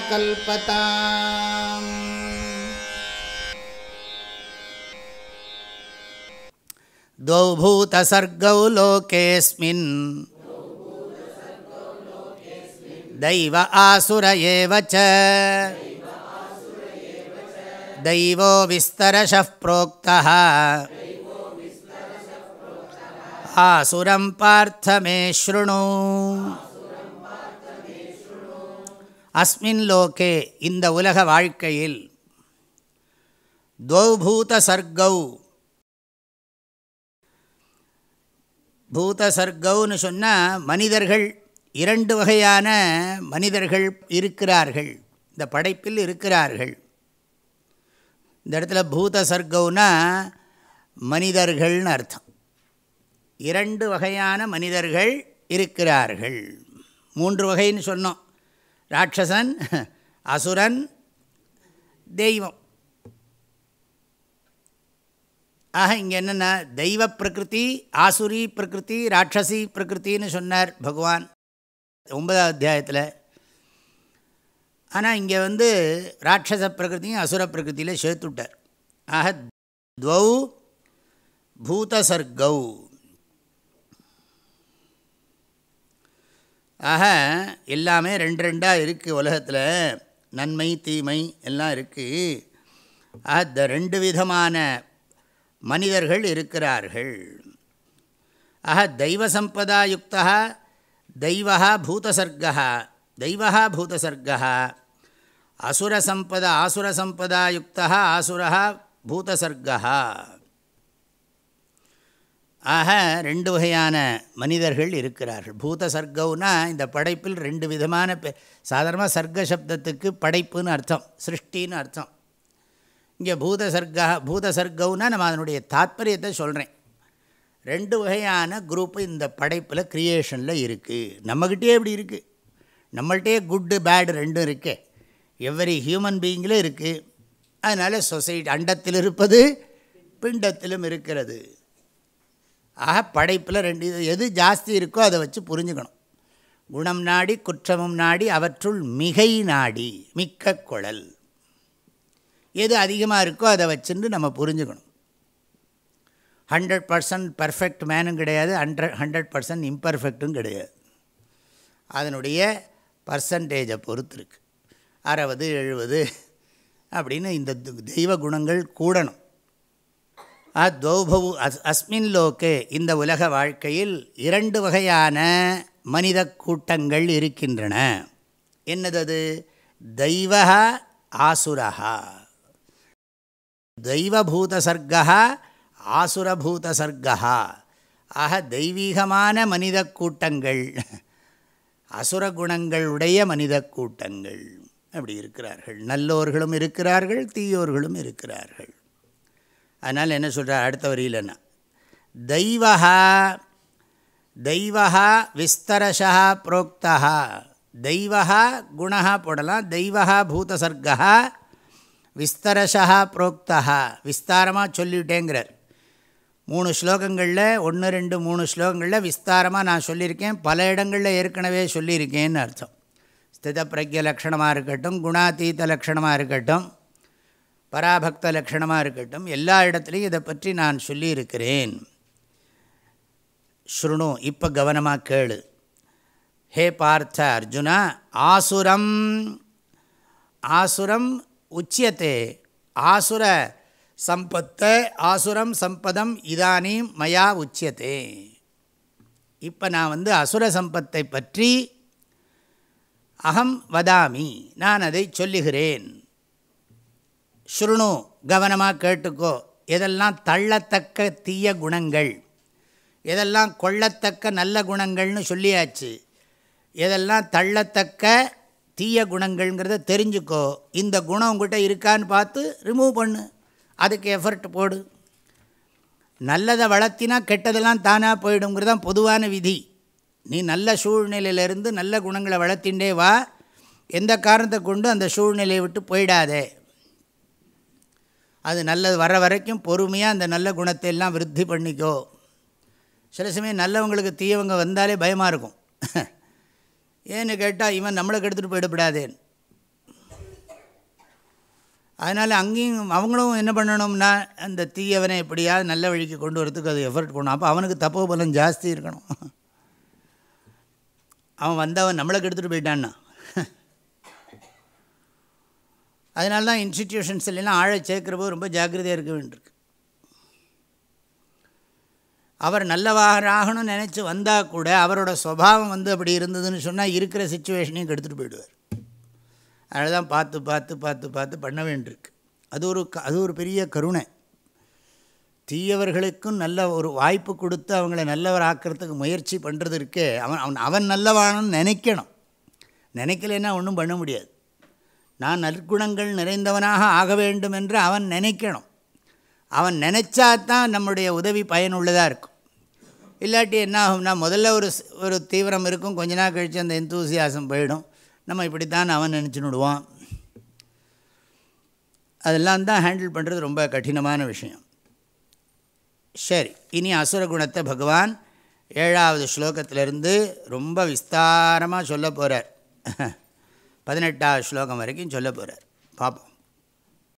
कल्पता द्वौ भूतसर्गौ लोकेऽस्मिन्। दैव आसुर एव च। दैवो विस्तरशः प्रोक्तः। आसुरं पार्थ मे शृणु। அஸ்மின் லோகே இந்த உலக வாழ்க்கையில் துவௌபூத சர்கௌ பூத சர்க்கௌன்னு சொன்னால் மனிதர்கள் இரண்டு வகையான மனிதர்கள் இருக்கிறார்கள். இந்த படைப்பில் இருக்கிறார்கள். இந்த இடத்துல பூத சர்கௌனா மனிதர்கள்னு அர்த்தம். இரண்டு வகையான மனிதர்கள் இருக்கிறார்கள். மூன்று வகைன்னு சொன்னோம். ராட்சசன் அசுரன் தெய்வம். ஆக இங்கே என்னென்னா தெய்வ பிரகிருதி ஆசுரி பிரகிருதி ராட்சசி பிரகிருத்தின்னு சொன்னார் பகவான். ஒன்பதாவது அத்தியாயத்தில். ஆனால் இங்கே வந்து ராட்சச பிரகிருதியும் அசுர பிரகிருத்தியில் சேர்த்துட்டார். ஆக துவௌ பூதசர்கௌ ஆக எல்லாமே ரெண்டு ரெண்டாக இருக்குது உலகத்தில். நன்மை தீமை எல்லாம் இருக்குது ஆக த ரெண்டு விதமான மனிதர்கள் இருக்கிறார்கள். ஆக தெய்வ சம்பதாயுக்தா தெய்வா பூதசர்கா தெய்வா பூதசர்கா அசுரசம்பத யுக்தா ஆசுரா பூதசர்கா ஆக ரெண்டு வகையான மனிதர்கள் இருக்கிறார்கள். பூத சர்க்கவுனா இந்த படைப்பில் ரெண்டு விதமான பெ சாதாரணமாக சர்க்க சப்தத்துக்கு படைப்புன்னு அர்த்தம் சிருஷ்டின்னு அர்த்தம். இங்கே பூத சர்க்கா பூத சர்க்கவுனா நம்ம அதனுடைய தாத்பரியத்தை சொல்கிறேன் ரெண்டு வகையான குரூப்பு இந்த படைப்பில் க்ரியேஷனில் இருக்குது நம்மக்கிட்டே இப்படி இருக்குது நம்மள்கிட்டே குட்டு பேடு ரெண்டும் இருக்கே. எவ்வரி ஹியூமன் பீயிங்கிலும் இருக்குது அதனால் சொசைட்டி அண்டத்தில் இருப்பது பிண்டத்திலும் இருக்கிறது. ஆக படைப்பில் ரெண்டு இது எது ஜாஸ்தி இருக்கோ அதை வச்சு புரிஞ்சுக்கணும். குணம் நாடி குற்றமும் நாடி அவற்றுள் மிகை நாடி மிக்க குழல். எது அதிகமாக இருக்கோ அதை வச்சுட்டு நம்ம புரிஞ்சுக்கணும். ஹண்ட்ரட் பர்சன்ட் பர்ஃபெக்ட் மேனும் கிடையாது ஹண்ட்ரட் ஹண்ட்ரட் பர்சன்ட் இம்பர்ஃபெக்டும் கிடையாது. அதனுடைய பர்சன்டேஜை பொறுத்து இருக்குது அறுபது எழுபது அப்படின்னு இந்த தெய்வ குணங்கள் கூடணும். துவௌபவு அஸ் அஸ்மின் லோக்கே இந்த உலக வாழ்க்கையில் இரண்டு வகையான மனித கூட்டங்கள் இருக்கின்றன. என்னதது? தெய்வ ஆசுரஹா. தெய்வபூத சர்க்கா ஆசுரபூத சர்க்கா ஆக தெய்வீகமான மனித கூட்டங்கள் அசுர குணங்களுடைய மனித கூட்டங்கள். அப்படி இருக்கிறார்கள். நல்லோர்களும் இருக்கிறார்கள் தீயோர்களும் இருக்கிறார்கள். அதனால் என்ன சொல்கிறார் அடுத்த வரியில்னா தெய்வா தெய்வா விஸ்தரஷா புரோக்தா தெய்வா குணா போடலாம். தெய்வா பூதசர்கா விஸ்தரஷா புரோக்தா விஸ்தாரமாக சொல்லிவிட்டேங்கிறார் மூணு ஸ்லோகங்களில் ஒன்று ரெண்டு மூணு ஸ்லோகங்களில் விஸ்தாரமாக நான் சொல்லியிருக்கேன். பல இடங்களில் ஏற்கனவே சொல்லியிருக்கேன்னு அர்த்தம். ஸ்தித பிரஜ லக்ஷணமாக இருக்கட்டும் குணாதீத லக்ஷணமாக இருக்கட்டும். பராபக்த லக்ஷணமாக இருக்கட்டும் எல்லா இடத்துலையும் இதை பற்றி நான் சொல்லியிருக்கிறேன். ஸ்ருணு இப்போ கவனமாக கேளு. ஹே பார்த்த அர்ஜுனா ஆசுரம் ஆசுரம் உச்சியத்தே ஆசுர சம்பத்த ஆசுரம் சம்பதம் இதானீம் மயா உச்சியத்தே. இப்போ நான் வந்து அசுர சம்பத்தை பற்றி அகம் வதாமி நான் அதை சொல்லுகிறேன். ஸ்ருணு கவனமாக கேட்டுக்கோ. எதெல்லாம் தள்ளத்தக்க தீய குணங்கள்? எதெல்லாம் கொள்ளத்தக்க நல்ல குணங்கள்னு சொல்லியாச்சு. எதெல்லாம் தள்ளத்தக்க தீய குணங்கள்ங்கிறத தெரிஞ்சுக்கோ. இந்த குணம் உங்கள்கிட்ட இருக்கான்னு பார்த்து ரிமூவ் பண்ணு. அதுக்கு எஃபர்ட் போடு. நல்லதை வளர்த்தினா கெட்டதெல்லாம் தானாக போயிடுங்கிறதான் பொதுவான விதி. நீ நல்ல சூழ்நிலையிலிருந்து நல்ல குணங்களை வளர்த்திண்டே வா. எந்த காரணத்தை கொண்டு அந்த சூழ்நிலையை விட்டு போயிடாதே. அது நல்லது வர வரைக்கும் பொறுமையாக அந்த நல்ல குணத்தை எல்லாம் விருத்தி பண்ணிக்கோ. சில சமயம் நல்லவங்களுக்கு தீயவங்க வந்தாலே பயமாக இருக்கும். ஏன்னு கேட்டால் இவன் நம்மளுக்கு எடுத்துகிட்டு போயிடப்படாதேன் அதனால் அங்கேயும் அவங்களும் என்ன பண்ணணும்னா அந்த தீயவனை எப்படியாவது நல்ல வழிக்கு கொண்டு வரத்துக்கு அது எஃபர்ட் பண்ணணும் அப்போ அவனுக்கு தப்போ பலம் ஜாஸ்தி இருக்கணும். அவன் வந்தவன் நம்மளுக்கு எடுத்துகிட்டு போயிட்டான்னா. அதனால தான் இன்ஸ்டிடியூஷன்ஸ் இல்லைன்னா ஆழ சேர்க்குறப்போ ரொம்ப ஜாக்கிரதையாக இருக்க வேண்டியிருக்கு. அவர் நல்லவாகணும்னு நினச்சி வந்தால் கூட அவரோட சுபாவம் வந்து அப்படி இருந்ததுன்னு சொன்னால் இருக்கிற சுச்சுவேஷனையும் கெடுத்துட்டு போயிடுவார். அதனால தான் பார்த்து பார்த்து பார்த்து பார்த்து பண்ண வேண்டியிருக்கு. அது ஒரு அது ஒரு பெரிய கருணை. தீயவர்களுக்கும் நல்ல ஒரு வாய்ப்பு கொடுத்து அவங்கள நல்லவர் ஆக்கிறதுக்கு முயற்சி பண்ணுறது இருக்கே அவன் அவன் அவன் நல்லவானன்னு நினைக்கணும். நினைக்கலைன்னா ஒன்றும் பண்ண முடியாது. நான் நற்குணங்கள் நிறைந்தவனாக ஆக வேண்டும் என்று அவன் நினைக்கணும். அவன் நினச்சா தான் நம்முடைய உதவி பயனுள்ளதாக இருக்கும். இல்லாட்டி என்ன ஆகும்னா முதல்ல ஒரு ஒரு தீவிரம் இருக்கும் கொஞ்ச நாள் கழித்து அந்த எந்தூசியாசம் போயிடும். நம்ம இப்படித்தான் அவன் நினச்சினுடுவான் அதெல்லாம் தான் ஹேண்டில் பண்ணுறது ரொம்ப கடினமான விஷயம். சரி இனி அசுர குணத்தை பகவான் ஏழாவது ஸ்லோகத்திலிருந்து ரொம்ப விஸ்தாரமாக சொல்ல போகிறார் பதினெட்டாவது ஸ்லோகம் வரைக்கும் சொல்ல போகிறார் பார்ப்போம்